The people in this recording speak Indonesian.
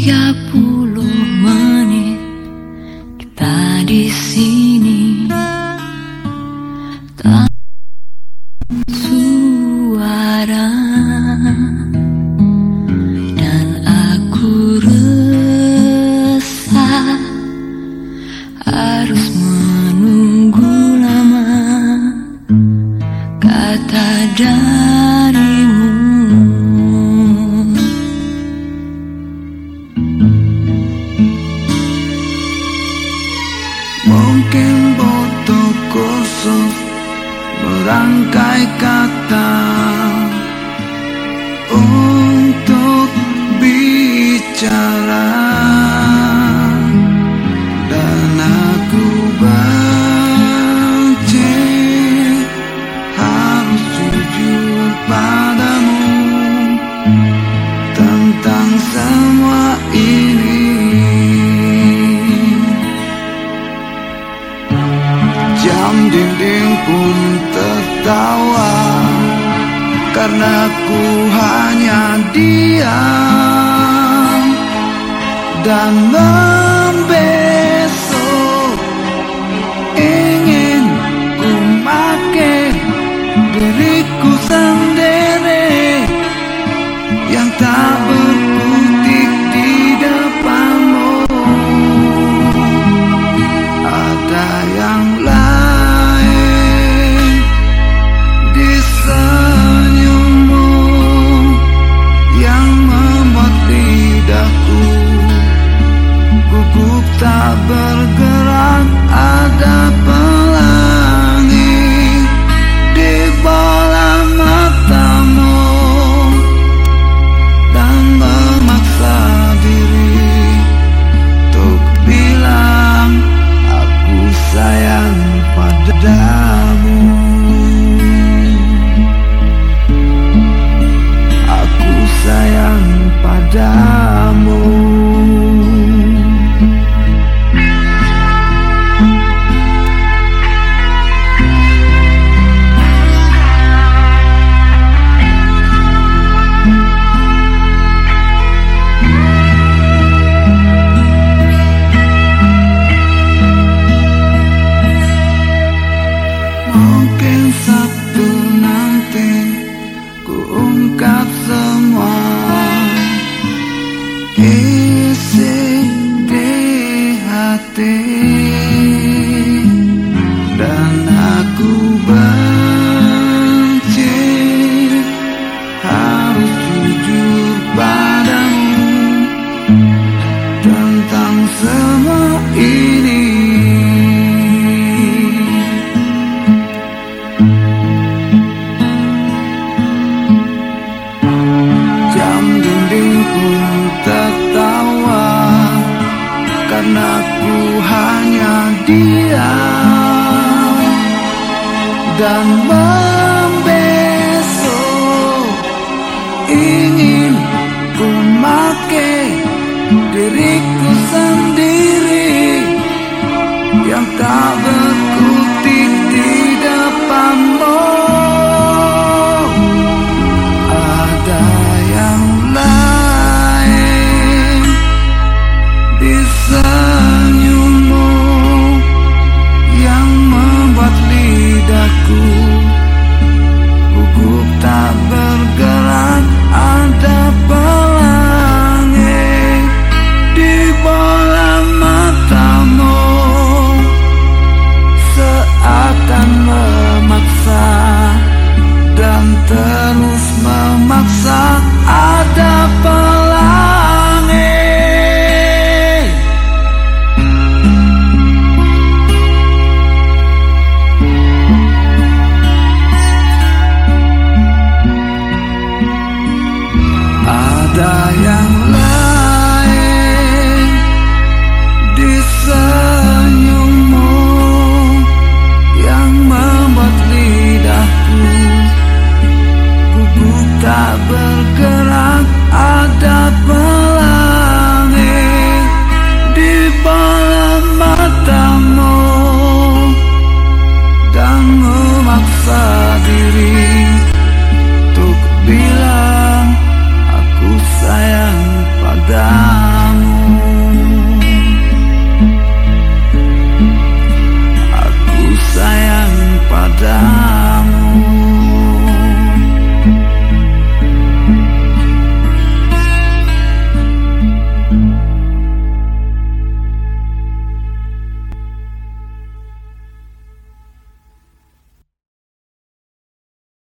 30 menit di sini. Tak suara dan aku resah harus menunggu lama. Kata dari Mungkin botol kosong merangkai kata untuk bicara karena ku hanya diam dan membesok. Ingin ku make diriku sendiri yang tak berkutik di depanmu. Ada yang satu nanti ku ungkap semua. Isi di hati diam Dan membesok Ingin ku make diriku sendiri Mom. down